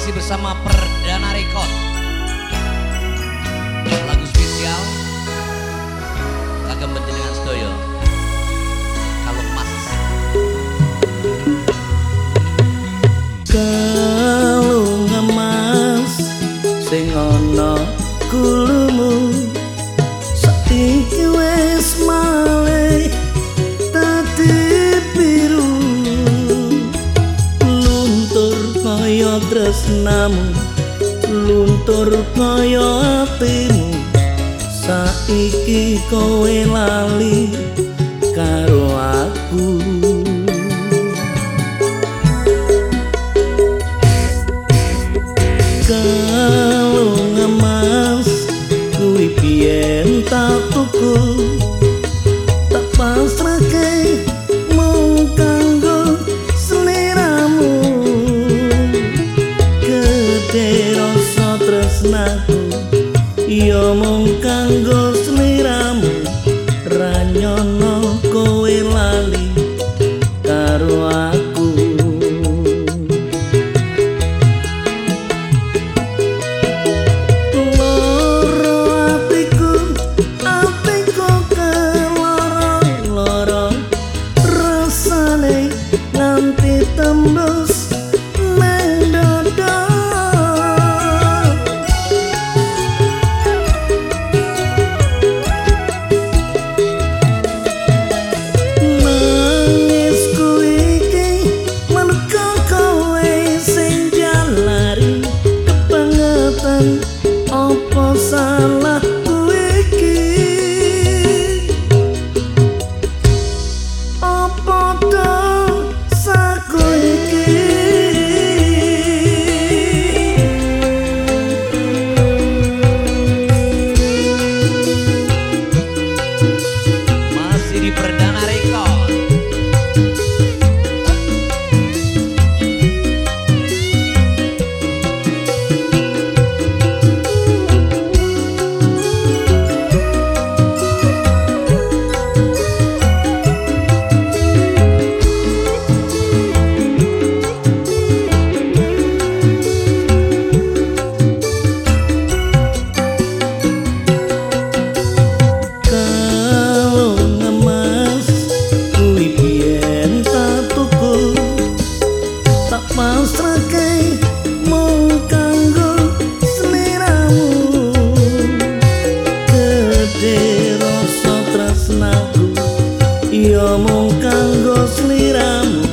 masih bersama Perdana Rekod Lagu spesial Kagem Benjenengan Sedoyo. tresnamu luntur kaya atimu saiki kowe lali karo aku. Kalung emas kuwi biyen tak tuku? mung kanggo seliramu ranyong kanggo sliramu.